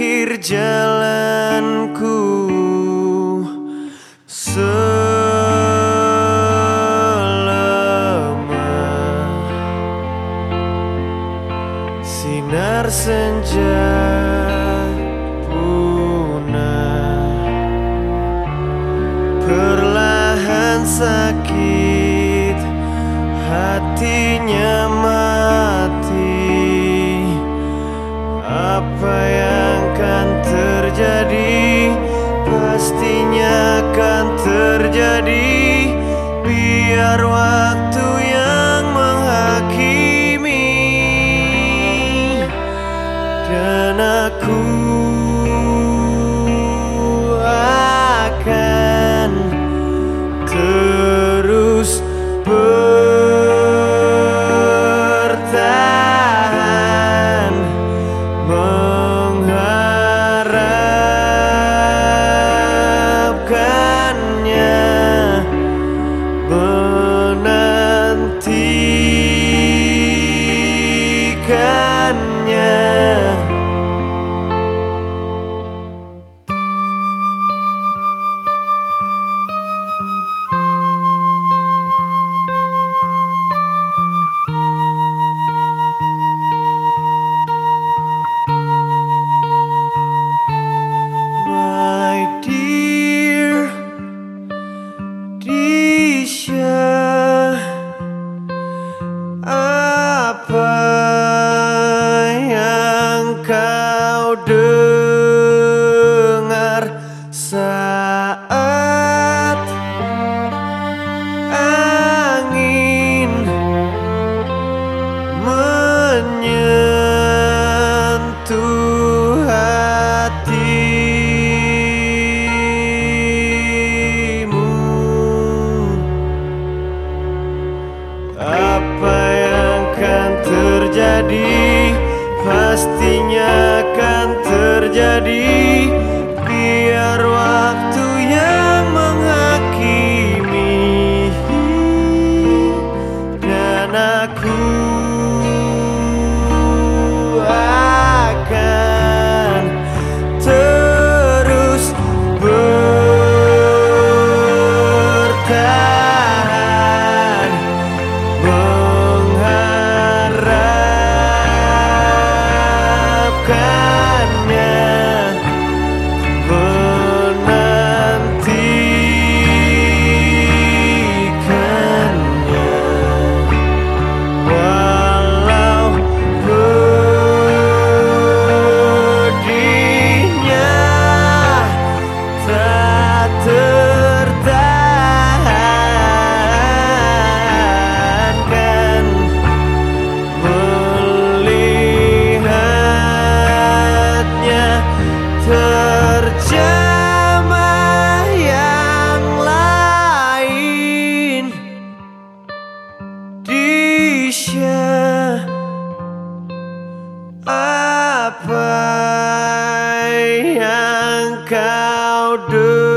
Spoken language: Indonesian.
akhir jalanku. Selama sinar senja punah perlahan sakit hatinya terjadi Biar waktu yang menghakimi. Dan aku nie. pastinya akan terjadi. sedihnya apa yang kau dengar